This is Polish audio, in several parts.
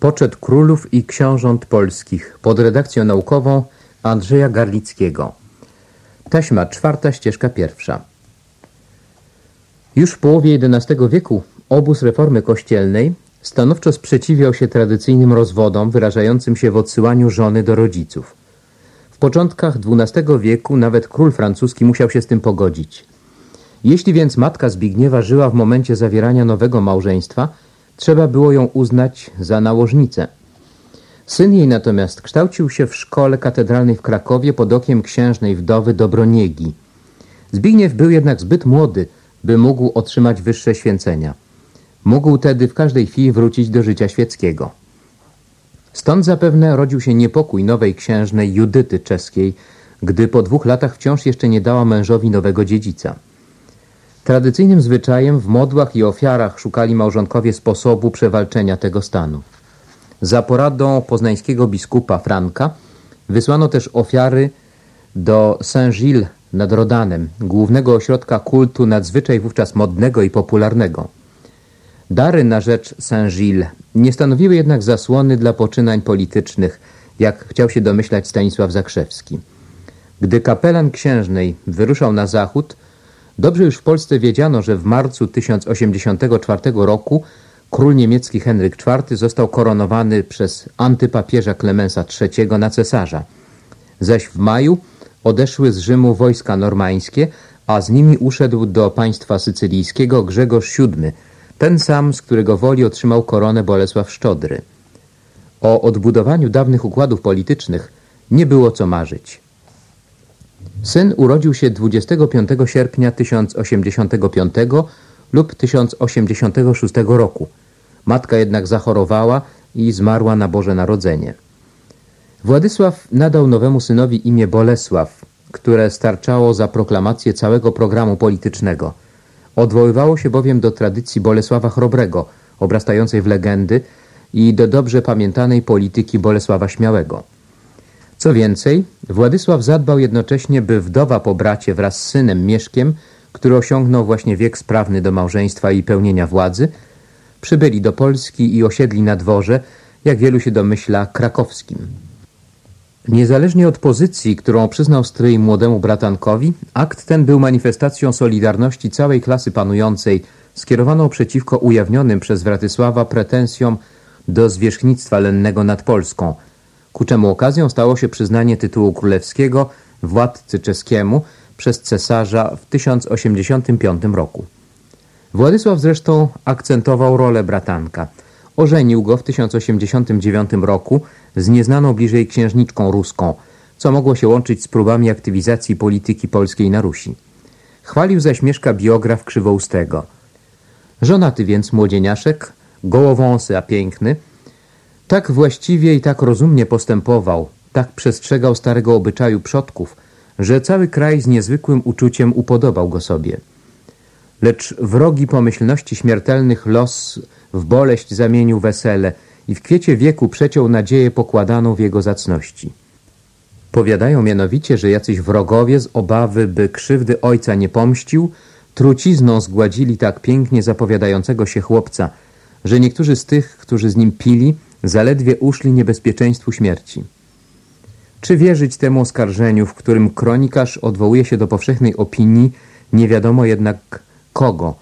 Poczet królów i książąt polskich pod redakcją naukową Andrzeja Garlickiego. Taśma czwarta, ścieżka pierwsza. Już w połowie XI wieku obóz reformy kościelnej stanowczo sprzeciwiał się tradycyjnym rozwodom wyrażającym się w odsyłaniu żony do rodziców. W początkach XII wieku nawet król francuski musiał się z tym pogodzić. Jeśli więc matka Zbigniewa żyła w momencie zawierania nowego małżeństwa, trzeba było ją uznać za nałożnicę. Syn jej natomiast kształcił się w szkole katedralnej w Krakowie pod okiem księżnej wdowy Dobroniegi. Zbigniew był jednak zbyt młody, by mógł otrzymać wyższe święcenia. Mógł tedy w każdej chwili wrócić do życia świeckiego. Stąd zapewne rodził się niepokój nowej księżnej Judyty czeskiej, gdy po dwóch latach wciąż jeszcze nie dała mężowi nowego dziedzica. Tradycyjnym zwyczajem w modłach i ofiarach szukali małżonkowie sposobu przewalczenia tego stanu. Za poradą poznańskiego biskupa Franka wysłano też ofiary do Saint-Gilles nad Rodanem, głównego ośrodka kultu nadzwyczaj wówczas modnego i popularnego. Dary na rzecz Saint-Gilles nie stanowiły jednak zasłony dla poczynań politycznych, jak chciał się domyślać Stanisław Zakrzewski. Gdy kapelan księżnej wyruszał na zachód, dobrze już w Polsce wiedziano, że w marcu 1084 roku król niemiecki Henryk IV został koronowany przez antypapieża Klemensa III na cesarza. Zaś w maju odeszły z Rzymu wojska normańskie, a z nimi uszedł do państwa sycylijskiego Grzegorz VII, ten sam, z którego woli otrzymał koronę Bolesław Szczodry. O odbudowaniu dawnych układów politycznych nie było co marzyć. Syn urodził się 25 sierpnia 1085 lub 1086 roku. Matka jednak zachorowała i zmarła na Boże Narodzenie. Władysław nadał nowemu synowi imię Bolesław, które starczało za proklamację całego programu politycznego. Odwoływało się bowiem do tradycji Bolesława Chrobrego, obrastającej w legendy i do dobrze pamiętanej polityki Bolesława Śmiałego. Co więcej, Władysław zadbał jednocześnie, by wdowa po bracie wraz z synem Mieszkiem, który osiągnął właśnie wiek sprawny do małżeństwa i pełnienia władzy, przybyli do Polski i osiedli na dworze, jak wielu się domyśla, krakowskim. Niezależnie od pozycji, którą przyznał stryj młodemu bratankowi, akt ten był manifestacją solidarności całej klasy panującej, skierowaną przeciwko ujawnionym przez Wratysława pretensjom do zwierzchnictwa lennego nad Polską, ku czemu okazją stało się przyznanie tytułu królewskiego władcy czeskiemu przez cesarza w 1085 roku. Władysław zresztą akcentował rolę bratanka. Ożenił go w 1089 roku z nieznaną bliżej księżniczką ruską, co mogło się łączyć z próbami aktywizacji polityki polskiej na Rusi. Chwalił zaś Mieszka biograf Krzywoustego. Żonaty więc młodzieniaszek, gołowąsy a piękny, tak właściwie i tak rozumnie postępował, tak przestrzegał starego obyczaju przodków, że cały kraj z niezwykłym uczuciem upodobał go sobie. Lecz wrogi pomyślności śmiertelnych los w boleść zamienił wesele i w kwiecie wieku przeciął nadzieję pokładaną w jego zacności. Powiadają mianowicie, że jacyś wrogowie z obawy, by krzywdy ojca nie pomścił, trucizną zgładzili tak pięknie zapowiadającego się chłopca, że niektórzy z tych, którzy z nim pili, zaledwie uszli niebezpieczeństwu śmierci. Czy wierzyć temu oskarżeniu, w którym kronikarz odwołuje się do powszechnej opinii, nie wiadomo jednak kogo.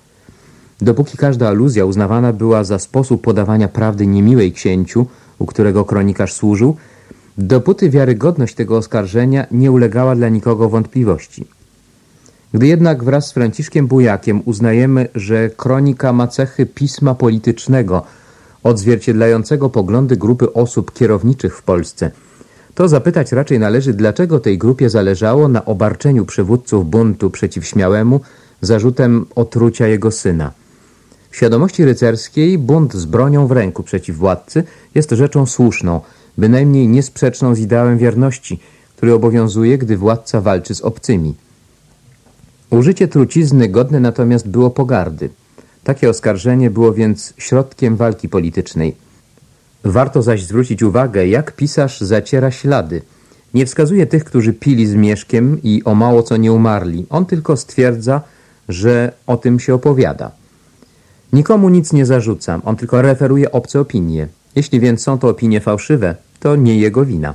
Dopóki każda aluzja uznawana była za sposób podawania prawdy niemiłej księciu, u którego kronikarz służył, dopóty wiarygodność tego oskarżenia nie ulegała dla nikogo wątpliwości. Gdy jednak wraz z Franciszkiem Bujakiem uznajemy, że kronika ma cechy pisma politycznego, odzwierciedlającego poglądy grupy osób kierowniczych w Polsce, to zapytać raczej należy, dlaczego tej grupie zależało na obarczeniu przywódców buntu przeciw Śmiałemu zarzutem otrucia jego syna. W świadomości rycerskiej bunt z bronią w ręku przeciw władcy jest rzeczą słuszną, bynajmniej niesprzeczną z ideałem wierności, który obowiązuje, gdy władca walczy z obcymi. Użycie trucizny godne natomiast było pogardy. Takie oskarżenie było więc środkiem walki politycznej. Warto zaś zwrócić uwagę, jak pisarz zaciera ślady. Nie wskazuje tych, którzy pili z mieszkiem i o mało co nie umarli. On tylko stwierdza, że o tym się opowiada. Nikomu nic nie zarzucam, on tylko referuje obce opinie. Jeśli więc są to opinie fałszywe, to nie jego wina.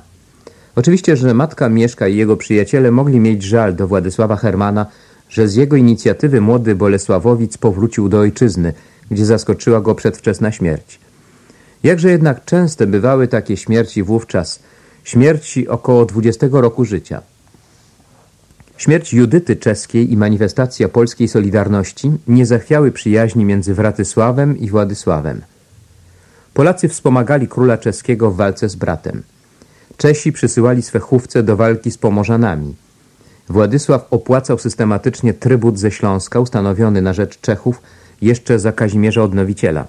Oczywiście, że matka Mieszka i jego przyjaciele mogli mieć żal do Władysława Hermana, że z jego inicjatywy młody Bolesławowic powrócił do ojczyzny, gdzie zaskoczyła go przedwczesna śmierć. Jakże jednak częste bywały takie śmierci wówczas, śmierci około 20 roku życia. Śmierć Judyty czeskiej i manifestacja polskiej Solidarności nie zachwiały przyjaźni między Wratysławem i Władysławem. Polacy wspomagali króla czeskiego w walce z bratem. Czesi przysyłali swe chówce do walki z Pomorzanami. Władysław opłacał systematycznie trybut ze Śląska ustanowiony na rzecz Czechów jeszcze za Kazimierza Odnowiciela.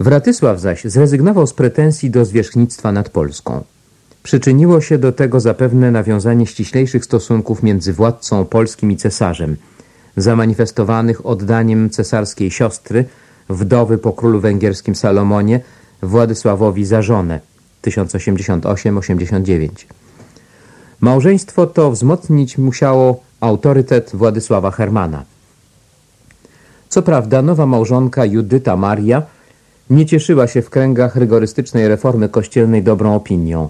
Wratysław zaś zrezygnował z pretensji do zwierzchnictwa nad Polską. Przyczyniło się do tego zapewne nawiązanie ściślejszych stosunków między władcą polskim i cesarzem, zamanifestowanych oddaniem cesarskiej siostry, wdowy po królu węgierskim Salomonie, Władysławowi za żonę 1088-89. Małżeństwo to wzmocnić musiało autorytet Władysława Hermana. Co prawda nowa małżonka Judyta Maria nie cieszyła się w kręgach rygorystycznej reformy kościelnej dobrą opinią.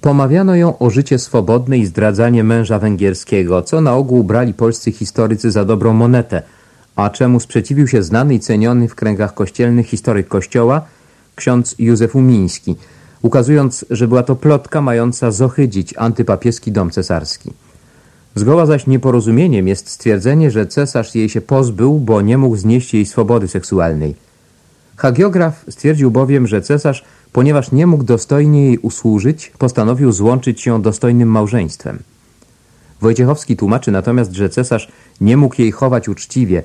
Pomawiano ją o życie swobodne i zdradzanie męża węgierskiego, co na ogół brali polscy historycy za dobrą monetę, a czemu sprzeciwił się znany i ceniony w kręgach kościelnych historyk kościoła ksiądz Józef Umiński, ukazując, że była to plotka mająca zohydzić antypapieski dom cesarski. Zgoła zaś nieporozumieniem jest stwierdzenie, że cesarz jej się pozbył, bo nie mógł znieść jej swobody seksualnej. Hagiograf stwierdził bowiem, że cesarz, ponieważ nie mógł dostojnie jej usłużyć, postanowił złączyć ją dostojnym małżeństwem. Wojciechowski tłumaczy natomiast, że cesarz nie mógł jej chować uczciwie,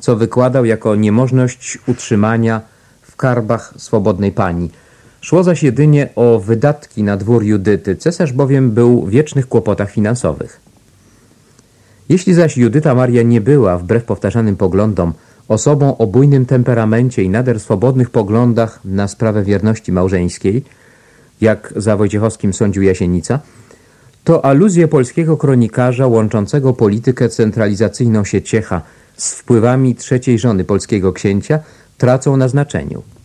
co wykładał jako niemożność utrzymania w karbach swobodnej pani. Szło zaś jedynie o wydatki na dwór Judyty, cesarz bowiem był w wiecznych kłopotach finansowych. Jeśli zaś Judyta Maria nie była, wbrew powtarzanym poglądom, osobą o bujnym temperamencie i nader swobodnych poglądach na sprawę wierności małżeńskiej, jak za Wojciechowskim sądził Jasienica, to aluzje polskiego kronikarza łączącego politykę centralizacyjną Sieciecha z wpływami trzeciej żony polskiego księcia tracą na znaczeniu.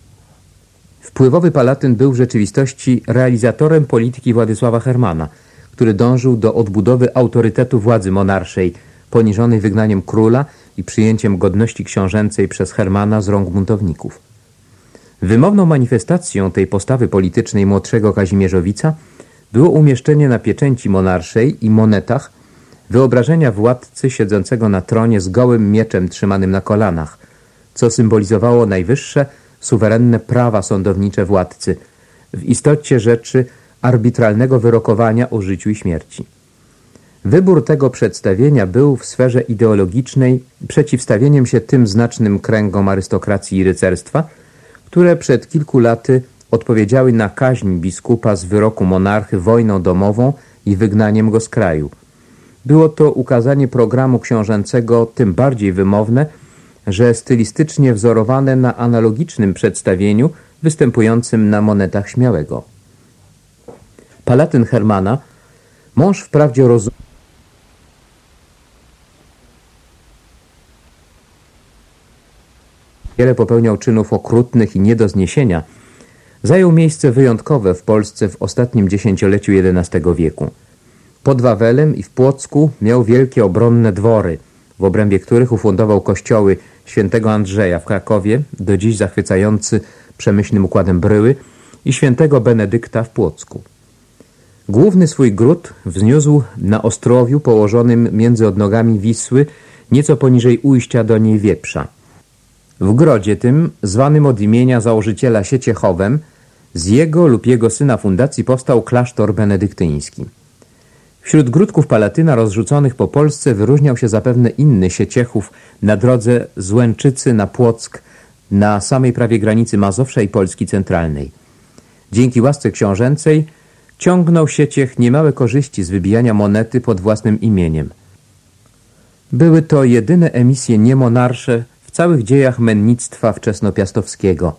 Wpływowy Palatyn był w rzeczywistości realizatorem polityki Władysława Hermana – który dążył do odbudowy autorytetu władzy monarszej, poniżonej wygnaniem króla i przyjęciem godności książęcej przez Hermana z rąk buntowników. Wymowną manifestacją tej postawy politycznej młodszego Kazimierzowica było umieszczenie na pieczęci monarszej i monetach wyobrażenia władcy siedzącego na tronie z gołym mieczem trzymanym na kolanach, co symbolizowało najwyższe, suwerenne prawa sądownicze władcy, w istocie rzeczy arbitralnego wyrokowania o życiu i śmierci. Wybór tego przedstawienia był w sferze ideologicznej przeciwstawieniem się tym znacznym kręgom arystokracji i rycerstwa, które przed kilku laty odpowiedziały na kaźń biskupa z wyroku monarchy wojną domową i wygnaniem go z kraju. Było to ukazanie programu książęcego tym bardziej wymowne, że stylistycznie wzorowane na analogicznym przedstawieniu występującym na monetach Śmiałego. Palatyn Hermana, mąż wprawdzie rozumie, wiele popełniał czynów okrutnych i nie do zniesienia, zajął miejsce wyjątkowe w Polsce w ostatnim dziesięcioleciu XI wieku. Pod Wawelem i w Płocku miał wielkie obronne dwory, w obrębie których ufundował kościoły świętego Andrzeja w Krakowie, do dziś zachwycający przemyślnym układem bryły, i świętego Benedykta w Płocku. Główny swój gród wzniósł na ostrowiu położonym między odnogami Wisły, nieco poniżej ujścia do niej Wieprza. W grodzie tym, zwanym od imienia założyciela Sieciechowem, z jego lub jego syna fundacji powstał klasztor benedyktyński. Wśród gródków Palatyna rozrzuconych po Polsce wyróżniał się zapewne inny Sieciechów na drodze z Łęczycy na Płock, na samej prawie granicy Mazowsza i Polski centralnej. Dzięki łasce książęcej Ciągnął sieciech niemałe korzyści z wybijania monety pod własnym imieniem. Były to jedyne emisje niemonarsze w całych dziejach mennictwa wczesnopiastowskiego.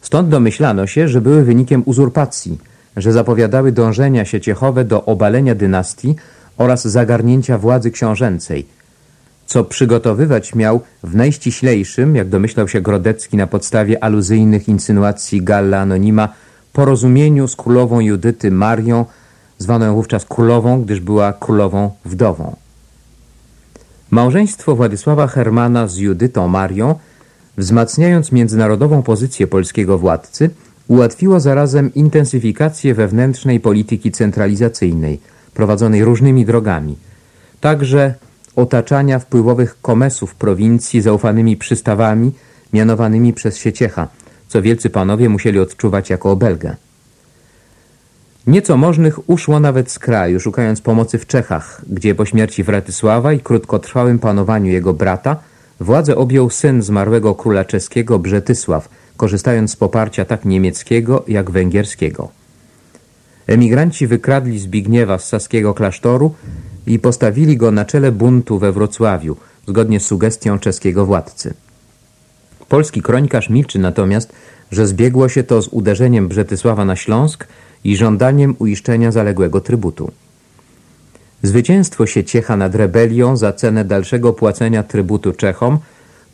Stąd domyślano się, że były wynikiem uzurpacji, że zapowiadały dążenia sieciechowe do obalenia dynastii oraz zagarnięcia władzy książęcej. co przygotowywać miał w najściślejszym, jak domyślał się Grodecki na podstawie aluzyjnych insynuacji Galla Anonima, porozumieniu z królową Judyty Marią, zwaną ją wówczas królową, gdyż była królową wdową. Małżeństwo Władysława Hermana z Judytą Marią, wzmacniając międzynarodową pozycję polskiego władcy, ułatwiło zarazem intensyfikację wewnętrznej polityki centralizacyjnej, prowadzonej różnymi drogami, także otaczania wpływowych komesów prowincji zaufanymi przystawami mianowanymi przez Sieciecha, co wielcy panowie musieli odczuwać jako obelgę. Nieco możnych uszło nawet z kraju, szukając pomocy w Czechach, gdzie po śmierci Wratysława i krótkotrwałym panowaniu jego brata władzę objął syn zmarłego króla czeskiego Brzetysław, korzystając z poparcia tak niemieckiego jak węgierskiego. Emigranci wykradli Zbigniewa z saskiego klasztoru i postawili go na czele buntu we Wrocławiu, zgodnie z sugestią czeskiego władcy. Polski kronikarz milczy natomiast, że zbiegło się to z uderzeniem Brzetysława na Śląsk i żądaniem uiszczenia zaległego trybutu. Zwycięstwo Sieciecha nad rebelią za cenę dalszego płacenia trybutu Czechom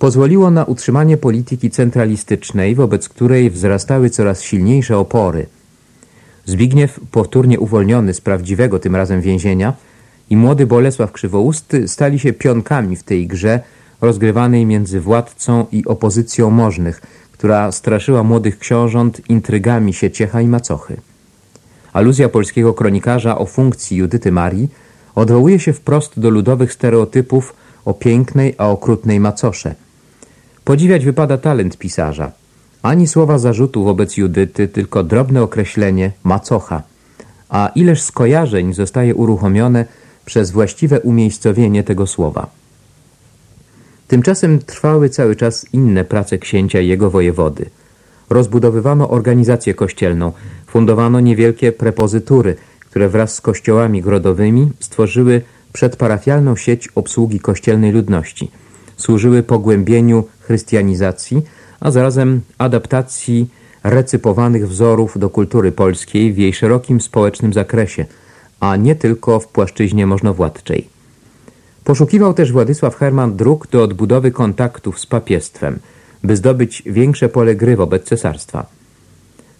pozwoliło na utrzymanie polityki centralistycznej, wobec której wzrastały coraz silniejsze opory. Zbigniew, powtórnie uwolniony z prawdziwego tym razem więzienia, i młody Bolesław Krzywousty stali się pionkami w tej grze rozgrywanej między władcą i opozycją możnych, która straszyła młodych książąt intrygami Sieciecha i Macochy. Aluzja polskiego kronikarza o funkcji Judyty Marii odwołuje się wprost do ludowych stereotypów o pięknej, a okrutnej macosze. Podziwiać wypada talent pisarza. Ani słowa zarzutu wobec Judyty, tylko drobne określenie macocha. A ileż skojarzeń zostaje uruchomione przez właściwe umiejscowienie tego słowa. Tymczasem trwały cały czas inne prace księcia i jego wojewody. Rozbudowywano organizację kościelną, fundowano niewielkie prepozytury, które wraz z kościołami grodowymi stworzyły przedparafialną sieć obsługi kościelnej ludności. Służyły pogłębieniu chrystianizacji, a zarazem adaptacji recypowanych wzorów do kultury polskiej w jej szerokim społecznym zakresie, a nie tylko w płaszczyźnie możnowładczej. Poszukiwał też Władysław Herman dróg do odbudowy kontaktów z papiestwem, by zdobyć większe pole gry wobec cesarstwa.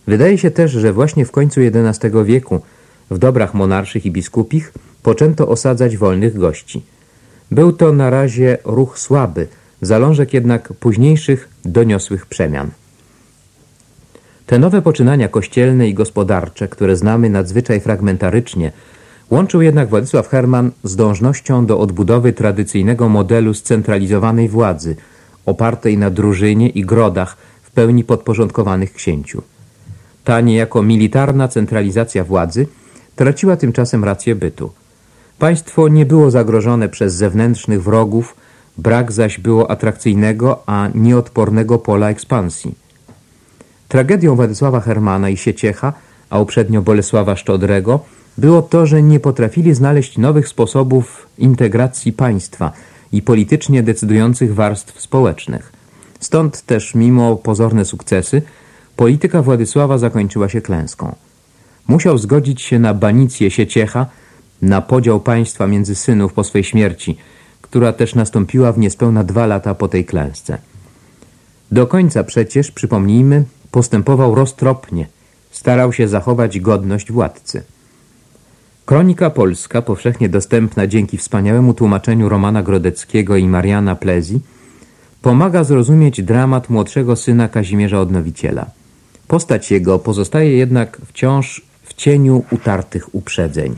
Wydaje się też, że właśnie w końcu XI wieku w dobrach monarszych i biskupich poczęto osadzać wolnych gości. Był to na razie ruch słaby, zalążek jednak późniejszych, doniosłych przemian. Te nowe poczynania kościelne i gospodarcze, które znamy nadzwyczaj fragmentarycznie, łączył jednak Władysław Herman z dążnością do odbudowy tradycyjnego modelu scentralizowanej władzy, opartej na drużynie i grodach w pełni podporządkowanych księciu. Ta niejako militarna centralizacja władzy traciła tymczasem rację bytu. Państwo nie było zagrożone przez zewnętrznych wrogów, brak zaś było atrakcyjnego, a nieodpornego pola ekspansji. Tragedią Władysława Hermana i Sieciecha, a uprzednio Bolesława Szczodrego, było to, że nie potrafili znaleźć nowych sposobów integracji państwa i politycznie decydujących warstw społecznych. Stąd też, mimo pozorne sukcesy, polityka Władysława zakończyła się klęską. Musiał zgodzić się na banicję Sieciecha, na podział państwa między synów po swej śmierci, która też nastąpiła w niespełna dwa lata po tej klęsce. Do końca przecież, przypomnijmy, postępował roztropnie, starał się zachować godność władcy. Kronika polska, powszechnie dostępna dzięki wspaniałemu tłumaczeniu Romana Grodeckiego i Mariana Plezi, pomaga zrozumieć dramat młodszego syna Kazimierza Odnowiciela. Postać jego pozostaje jednak wciąż w cieniu utartych uprzedzeń.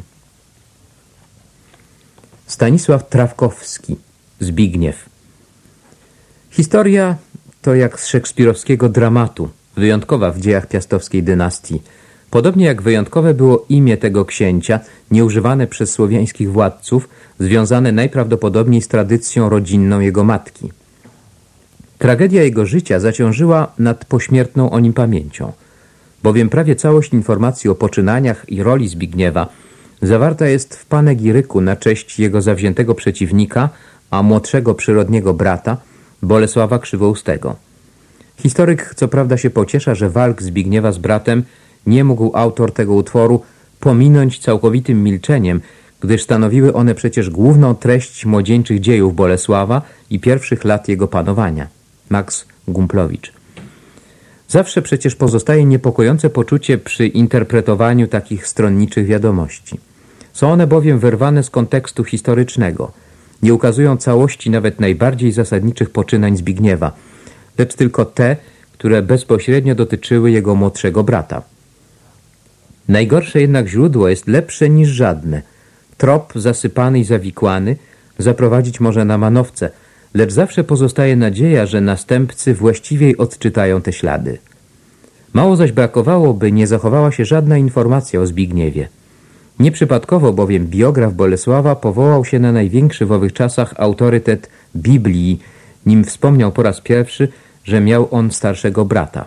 Stanisław Trawkowski, Zbigniew Historia to jak z szekspirowskiego dramatu, wyjątkowa w dziejach piastowskiej dynastii – Podobnie jak wyjątkowe było imię tego księcia, nieużywane przez słowiańskich władców, związane najprawdopodobniej z tradycją rodzinną jego matki. Tragedia jego życia zaciążyła nad pośmiertną o nim pamięcią, bowiem prawie całość informacji o poczynaniach i roli Zbigniewa zawarta jest w panegiryku na cześć jego zawziętego przeciwnika, a młodszego przyrodniego brata, Bolesława Krzywoustego. Historyk co prawda się pociesza, że walk Zbigniewa z bratem nie mógł autor tego utworu pominąć całkowitym milczeniem, gdyż stanowiły one przecież główną treść młodzieńczych dziejów Bolesława i pierwszych lat jego panowania. Max Gumplowicz. Zawsze przecież pozostaje niepokojące poczucie przy interpretowaniu takich stronniczych wiadomości. Są one bowiem wyrwane z kontekstu historycznego. Nie ukazują całości nawet najbardziej zasadniczych poczynań Zbigniewa, lecz tylko te, które bezpośrednio dotyczyły jego młodszego brata. Najgorsze jednak źródło jest lepsze niż żadne. Trop zasypany i zawikłany zaprowadzić może na manowce, lecz zawsze pozostaje nadzieja, że następcy właściwiej odczytają te ślady. Mało zaś brakowało, by nie zachowała się żadna informacja o Zbigniewie. Nieprzypadkowo bowiem biograf Bolesława powołał się na największy w owych czasach autorytet Biblii, nim wspomniał po raz pierwszy, że miał on starszego brata.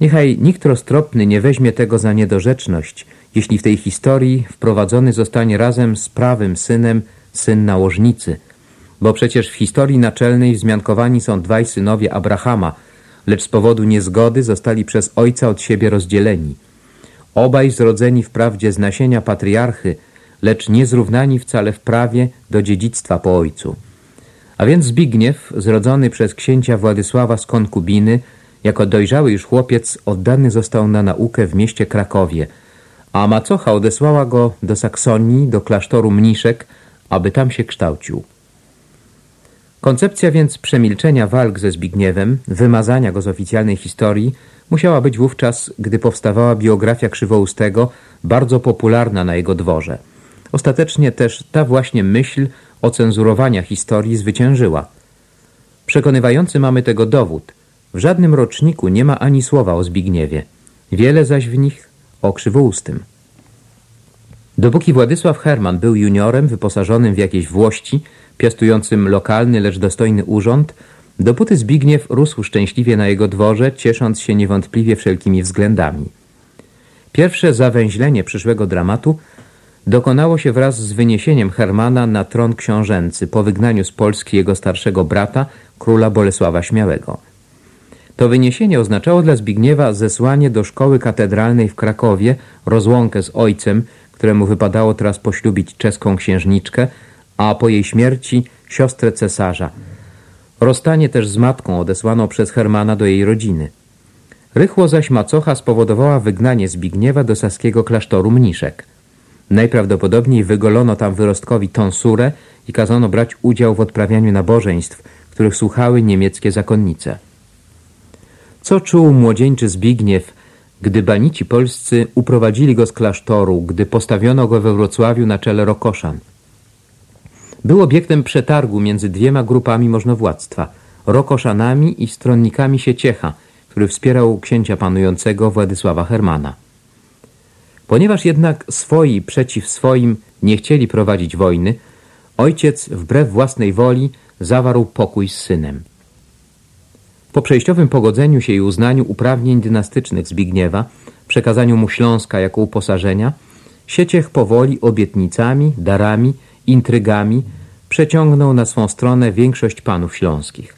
Niechaj nikt roztropny nie weźmie tego za niedorzeczność, jeśli w tej historii wprowadzony zostanie razem z prawym synem syn nałożnicy, bo przecież w historii naczelnej wzmiankowani są dwaj synowie Abrahama, lecz z powodu niezgody zostali przez ojca od siebie rozdzieleni. Obaj zrodzeni wprawdzie z nasienia patriarchy, lecz nie zrównani wcale w prawie do dziedzictwa po ojcu. A więc Zbigniew, zrodzony przez księcia Władysława z konkubiny, jako dojrzały już chłopiec oddany został na naukę w mieście Krakowie, a macocha odesłała go do Saksonii, do klasztoru mniszek, aby tam się kształcił. Koncepcja więc przemilczenia walk ze Zbigniewem, wymazania go z oficjalnej historii, musiała być wówczas, gdy powstawała biografia Krzywoustego, bardzo popularna na jego dworze. Ostatecznie też ta właśnie myśl ocenzurowania historii zwyciężyła. Przekonywający mamy tego dowód. W żadnym roczniku nie ma ani słowa o Zbigniewie. Wiele zaś w nich o Krzywoustym. Dopóki Władysław Herman był juniorem wyposażonym w jakieś włości, piastującym lokalny, lecz dostojny urząd, dopóty Zbigniew rósł szczęśliwie na jego dworze, ciesząc się niewątpliwie wszelkimi względami. Pierwsze zawęźlenie przyszłego dramatu dokonało się wraz z wyniesieniem Hermana na tron książęcy po wygnaniu z Polski jego starszego brata, króla Bolesława Śmiałego. To wyniesienie oznaczało dla Zbigniewa zesłanie do szkoły katedralnej w Krakowie, rozłąkę z ojcem, któremu wypadało teraz poślubić czeską księżniczkę, a po jej śmierci siostrę cesarza. Rozstanie też z matką odesłaną przez Hermana do jej rodziny. Rychło zaś macocha spowodowała wygnanie Zbigniewa do saskiego klasztoru mniszek. Najprawdopodobniej wygolono tam wyrostkowi tonsurę i kazano brać udział w odprawianiu nabożeństw, których słuchały niemieckie zakonnice. Co czuł młodzieńczy Zbigniew, gdy banici polscy uprowadzili go z klasztoru, gdy postawiono go we Wrocławiu na czele Rokoszan? Był obiektem przetargu między dwiema grupami możnowładztwa, Rokoszanami i stronnikami Sieciecha, który wspierał księcia panującego Władysława Hermana. Ponieważ jednak swoi przeciw swoim nie chcieli prowadzić wojny, ojciec wbrew własnej woli zawarł pokój z synem. Po przejściowym pogodzeniu się i uznaniu uprawnień dynastycznych Zbigniewa, przekazaniu mu Śląska jako uposażenia, Sieciech powoli obietnicami, darami, intrygami przeciągnął na swą stronę większość panów śląskich.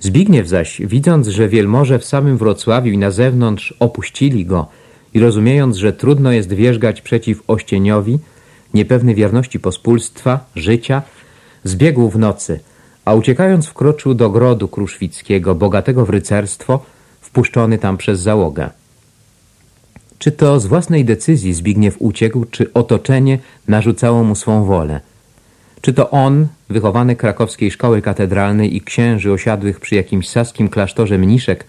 Zbigniew zaś, widząc, że wielmoże w samym Wrocławiu i na zewnątrz opuścili go i rozumiejąc, że trudno jest wierzgać przeciw Ościeniowi, niepewny wierności pospólstwa, życia, zbiegł w nocy, a uciekając wkroczył do grodu kruszwickiego, bogatego w rycerstwo, wpuszczony tam przez załogę. Czy to z własnej decyzji Zbigniew uciekł, czy otoczenie narzucało mu swą wolę? Czy to on, wychowany krakowskiej szkoły katedralnej i księży osiadłych przy jakimś saskim klasztorze mniszek,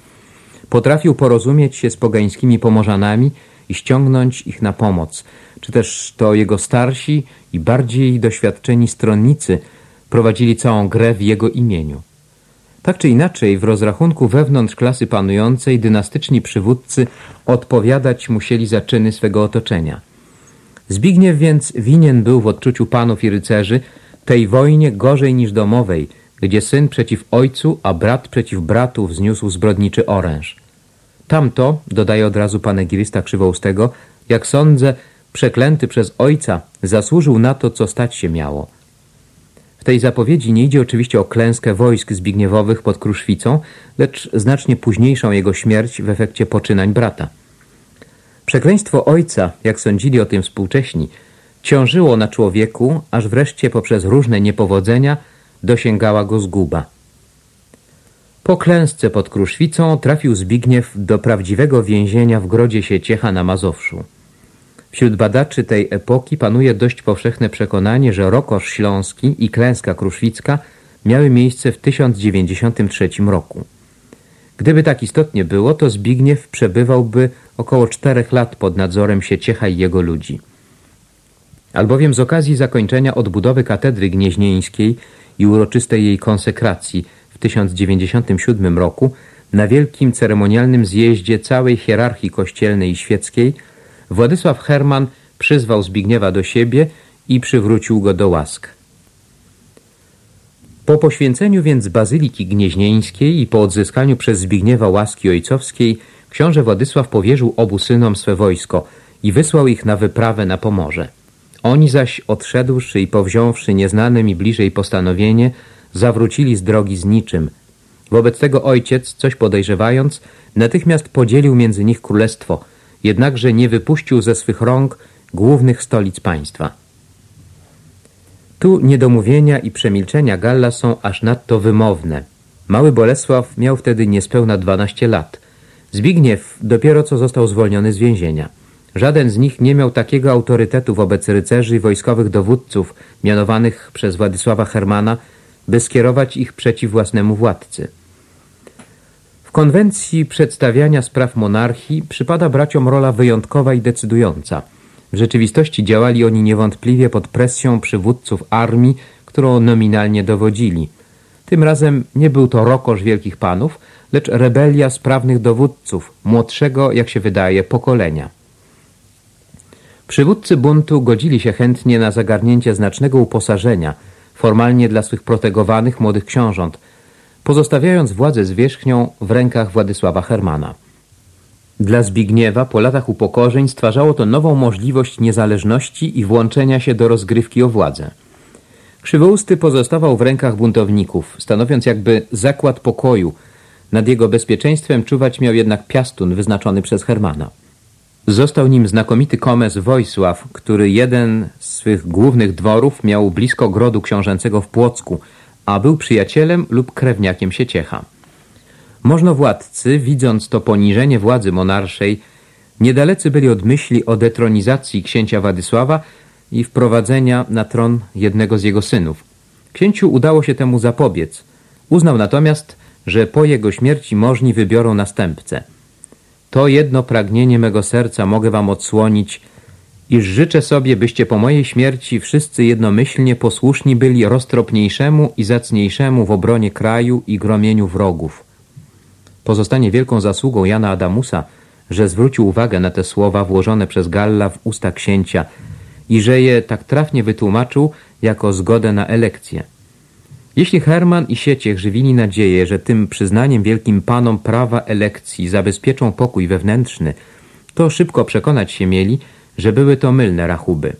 potrafił porozumieć się z pogańskimi pomorzanami i ściągnąć ich na pomoc, czy też to jego starsi i bardziej doświadczeni stronnicy prowadzili całą grę w jego imieniu. Tak czy inaczej, w rozrachunku wewnątrz klasy panującej dynastyczni przywódcy odpowiadać musieli za czyny swego otoczenia. Zbigniew więc winien był w odczuciu panów i rycerzy tej wojnie gorzej niż domowej, gdzie syn przeciw ojcu, a brat przeciw bratu wzniósł zbrodniczy oręż. Tamto, dodaje od razu panegirysta Krzywoustego, jak sądzę, przeklęty przez ojca, zasłużył na to, co stać się miało – tej zapowiedzi nie idzie oczywiście o klęskę wojsk Zbigniewowych pod Kruszwicą, lecz znacznie późniejszą jego śmierć w efekcie poczynań brata. Przekleństwo ojca, jak sądzili o tym współcześni, ciążyło na człowieku, aż wreszcie poprzez różne niepowodzenia dosięgała go zguba. Po klęsce pod Kruszwicą trafił Zbigniew do prawdziwego więzienia w Grodzie Sieciecha na Mazowszu. Wśród badaczy tej epoki panuje dość powszechne przekonanie, że Rokosz Śląski i klęska kruszwicka miały miejsce w 1093 roku. Gdyby tak istotnie było, to Zbigniew przebywałby około czterech lat pod nadzorem Sieciecha i jego ludzi. Albowiem z okazji zakończenia odbudowy katedry gnieźnieńskiej i uroczystej jej konsekracji w 1097 roku na wielkim ceremonialnym zjeździe całej hierarchii kościelnej i świeckiej Władysław Herman przyzwał Zbigniewa do siebie i przywrócił go do łask. Po poświęceniu więc Bazyliki Gnieźnieńskiej i po odzyskaniu przez Zbigniewa łaski ojcowskiej książę Władysław powierzył obu synom swe wojsko i wysłał ich na wyprawę na Pomorze. Oni zaś, odszedłszy i powziąwszy nieznane mi bliżej postanowienie, zawrócili z drogi z niczym. Wobec tego ojciec, coś podejrzewając, natychmiast podzielił między nich królestwo, jednakże nie wypuścił ze swych rąk głównych stolic państwa. Tu niedomówienia i przemilczenia Galla są aż nadto wymowne. Mały Bolesław miał wtedy niespełna 12 lat. Zbigniew dopiero co został zwolniony z więzienia. Żaden z nich nie miał takiego autorytetu wobec rycerzy i wojskowych dowódców mianowanych przez Władysława Hermana, by skierować ich przeciw własnemu władcy. W konwencji przedstawiania spraw monarchii przypada braciom rola wyjątkowa i decydująca. W rzeczywistości działali oni niewątpliwie pod presją przywódców armii, którą nominalnie dowodzili. Tym razem nie był to rokosz wielkich panów, lecz rebelia sprawnych dowódców, młodszego, jak się wydaje, pokolenia. Przywódcy buntu godzili się chętnie na zagarnięcie znacznego uposażenia, formalnie dla swych protegowanych młodych książąt, pozostawiając władzę zwierzchnią w rękach Władysława Hermana. Dla Zbigniewa po latach upokorzeń stwarzało to nową możliwość niezależności i włączenia się do rozgrywki o władzę. Krzywousty pozostawał w rękach buntowników, stanowiąc jakby zakład pokoju. Nad jego bezpieczeństwem czuwać miał jednak piastun wyznaczony przez Hermana. Został nim znakomity komes Wojsław, który jeden z swych głównych dworów miał blisko grodu książęcego w Płocku, a był przyjacielem lub krewniakiem Sieciecha. Możnowładcy, widząc to poniżenie władzy monarszej, niedalecy byli od myśli o detronizacji księcia Władysława i wprowadzenia na tron jednego z jego synów. Księciu udało się temu zapobiec. Uznał natomiast, że po jego śmierci możni wybiorą następcę. To jedno pragnienie mego serca mogę wam odsłonić, iż życzę sobie, byście po mojej śmierci wszyscy jednomyślnie posłuszni byli roztropniejszemu i zacniejszemu w obronie kraju i gromieniu wrogów. Pozostanie wielką zasługą Jana Adamusa, że zwrócił uwagę na te słowa włożone przez Galla w usta księcia i że je tak trafnie wytłumaczył jako zgodę na elekcję. Jeśli Herman i Sieciech żywili nadzieję, że tym przyznaniem wielkim panom prawa elekcji zabezpieczą pokój wewnętrzny, to szybko przekonać się mieli, że były to mylne rachuby.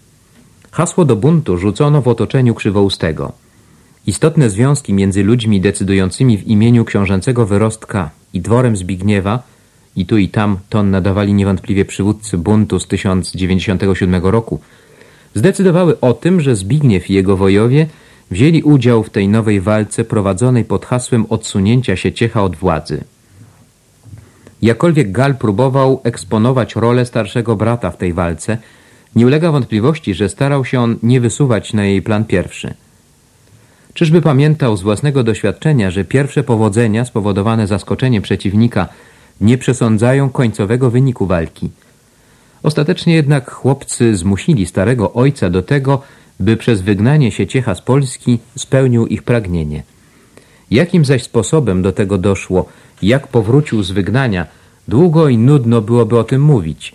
Hasło do buntu rzucono w otoczeniu krzywoustego. Istotne związki między ludźmi decydującymi w imieniu książęcego wyrostka i dworem Zbigniewa i tu i tam ton nadawali niewątpliwie przywódcy buntu z 1097 roku, zdecydowały o tym, że Zbigniew i jego wojowie wzięli udział w tej nowej walce prowadzonej pod hasłem odsunięcia się Ciecha od władzy. Jakkolwiek Gal próbował eksponować rolę starszego brata w tej walce, nie ulega wątpliwości, że starał się on nie wysuwać na jej plan pierwszy. Czyżby pamiętał z własnego doświadczenia, że pierwsze powodzenia spowodowane zaskoczeniem przeciwnika nie przesądzają końcowego wyniku walki. Ostatecznie jednak chłopcy zmusili starego ojca do tego, by przez wygnanie się Ciecha z Polski spełnił ich pragnienie. Jakim zaś sposobem do tego doszło, jak powrócił z wygnania, długo i nudno byłoby o tym mówić.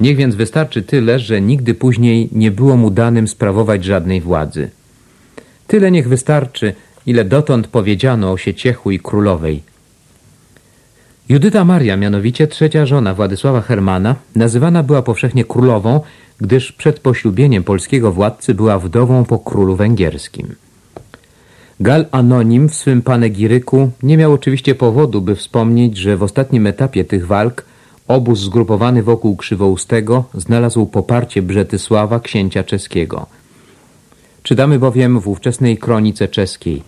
Niech więc wystarczy tyle, że nigdy później nie było mu danym sprawować żadnej władzy. Tyle niech wystarczy, ile dotąd powiedziano o Sieciechu i królowej. Judyta Maria, mianowicie trzecia żona Władysława Hermana, nazywana była powszechnie królową, gdyż przed poślubieniem polskiego władcy była wdową po królu węgierskim. Gal Anonim w swym panegiryku nie miał oczywiście powodu, by wspomnieć, że w ostatnim etapie tych walk obóz zgrupowany wokół Krzywoustego znalazł poparcie Brzetysława, księcia czeskiego. Czytamy bowiem w ówczesnej kronice czeskiej.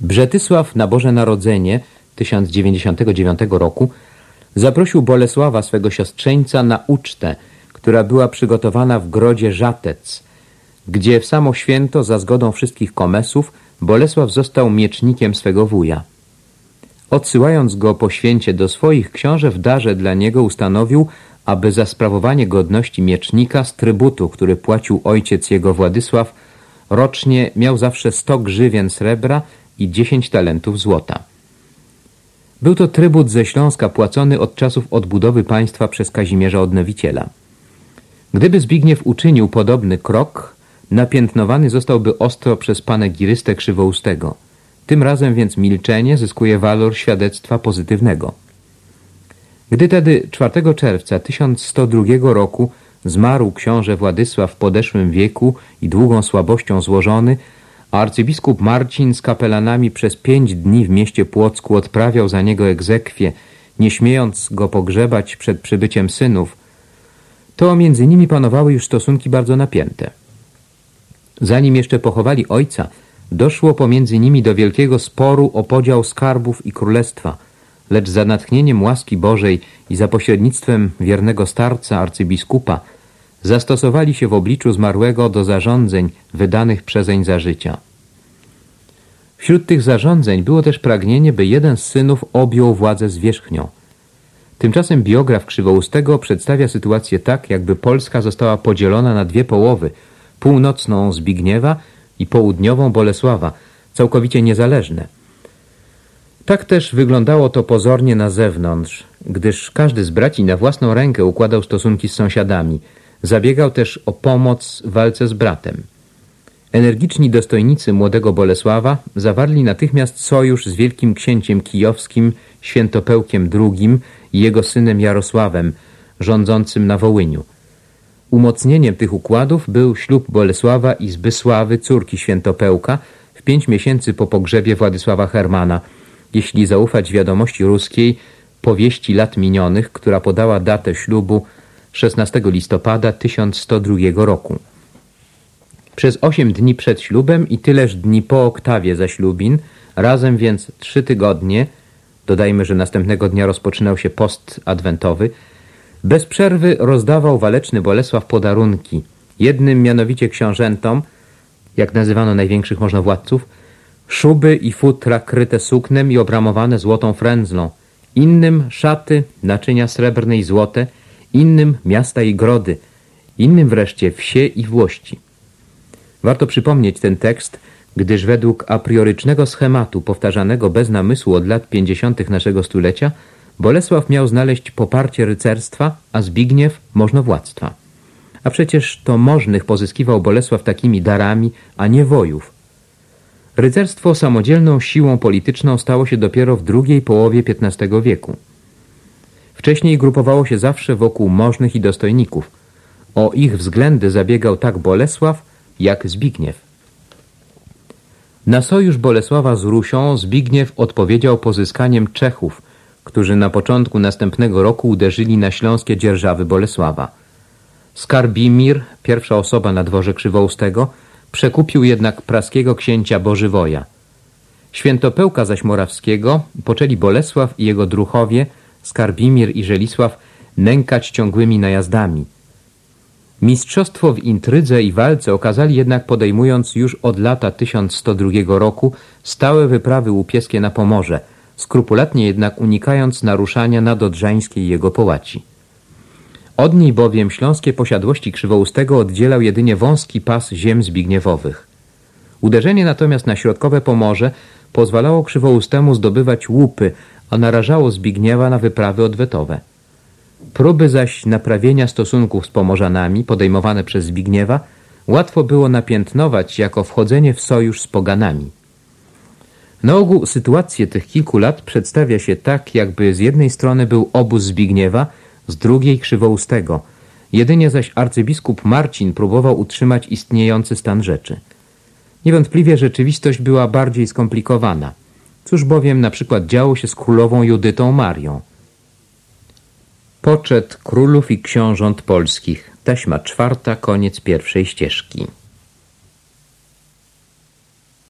Brzetysław na Boże Narodzenie 1099 roku zaprosił Bolesława, swego siostrzeńca, na ucztę, która była przygotowana w grodzie Żatec, gdzie w samo święto za zgodą wszystkich komesów Bolesław został miecznikiem swego wuja. Odsyłając go po święcie do swoich książę w darze dla niego ustanowił, aby za sprawowanie godności miecznika z trybutu, który płacił ojciec jego Władysław, rocznie miał zawsze sto grzywien srebra i dziesięć talentów złota. Był to trybut ze Śląska płacony od czasów odbudowy państwa przez Kazimierza Odnowiciela. Gdyby Zbigniew uczynił podobny krok, napiętnowany zostałby ostro przez panegirystę Krzywoustego. Tym razem więc milczenie zyskuje walor świadectwa pozytywnego. Gdy tedy 4 czerwca 1102 roku zmarł książę Władysław w podeszłym wieku i długą słabością złożony, a arcybiskup Marcin z kapelanami przez pięć dni w mieście Płocku odprawiał za niego egzekwie, nie śmiejąc go pogrzebać przed przybyciem synów, to między nimi panowały już stosunki bardzo napięte. Zanim jeszcze pochowali ojca, doszło pomiędzy nimi do wielkiego sporu o podział skarbów i królestwa, lecz za natchnieniem łaski Bożej i za pośrednictwem wiernego starca arcybiskupa zastosowali się w obliczu zmarłego do zarządzeń wydanych przezeń za życia. Wśród tych zarządzeń było też pragnienie, by jeden z synów objął władzę zwierzchnią. Tymczasem biograf Krzywoustego przedstawia sytuację tak, jakby Polska została podzielona na dwie połowy, północną Zbigniewa i południową Bolesława, całkowicie niezależne. Tak też wyglądało to pozornie na zewnątrz, gdyż każdy z braci na własną rękę układał stosunki z sąsiadami – Zabiegał też o pomoc w walce z bratem. Energiczni dostojnicy młodego Bolesława zawarli natychmiast sojusz z wielkim księciem kijowskim Świętopełkiem II i jego synem Jarosławem, rządzącym na Wołyniu. Umocnieniem tych układów był ślub Bolesława i Zbysławy, córki Świętopełka, w pięć miesięcy po pogrzebie Władysława Hermana, jeśli zaufać wiadomości ruskiej powieści lat minionych, która podała datę ślubu 16 listopada 1102 roku. Przez osiem dni przed ślubem i tyleż dni po oktawie zaślubin, razem więc trzy tygodnie, dodajmy, że następnego dnia rozpoczynał się post adwentowy, bez przerwy rozdawał waleczny Bolesław podarunki, jednym mianowicie książętom, jak nazywano największych możnowładców, szuby i futra kryte suknem i obramowane złotą frędzlą, innym szaty, naczynia srebrne i złote, innym miasta i grody, innym wreszcie wsie i włości. Warto przypomnieć ten tekst, gdyż według apriorycznego schematu powtarzanego bez namysłu od lat pięćdziesiątych naszego stulecia Bolesław miał znaleźć poparcie rycerstwa, a Zbigniew możnowładztwa. A przecież to możnych pozyskiwał Bolesław takimi darami, a nie wojów. Rycerstwo samodzielną siłą polityczną stało się dopiero w drugiej połowie XV wieku. Wcześniej grupowało się zawsze wokół możnych i dostojników. O ich względy zabiegał tak Bolesław, jak Zbigniew. Na sojusz Bolesława z Rusią Zbigniew odpowiedział pozyskaniem Czechów, którzy na początku następnego roku uderzyli na śląskie dzierżawy Bolesława. Skarbimir, pierwsza osoba na dworze Krzywoustego, przekupił jednak praskiego księcia Bożywoja. Świętopełka zaś Morawskiego poczęli Bolesław i jego druchowie Skarbimir i Żelisław nękać ciągłymi najazdami. Mistrzostwo w intrydze i walce okazali jednak podejmując już od lata 1102 roku stałe wyprawy łupieskie na Pomorze, skrupulatnie jednak unikając naruszania nadodrzańskiej jego połaci. Od niej bowiem śląskie posiadłości Krzywoustego oddzielał jedynie wąski pas ziem zbigniewowych. Uderzenie natomiast na środkowe Pomorze pozwalało Krzywoustemu zdobywać łupy, a narażało Zbigniewa na wyprawy odwetowe. Próby zaś naprawienia stosunków z Pomorzanami podejmowane przez Zbigniewa łatwo było napiętnować jako wchodzenie w sojusz z poganami. Na ogół sytuację tych kilku lat przedstawia się tak, jakby z jednej strony był obóz Zbigniewa, z drugiej Krzywoustego. Jedynie zaś arcybiskup Marcin próbował utrzymać istniejący stan rzeczy. Niewątpliwie rzeczywistość była bardziej skomplikowana – Cóż bowiem na przykład działo się z królową Judytą Marią? Poczet królów i książąt polskich. Taśma czwarta, koniec pierwszej ścieżki.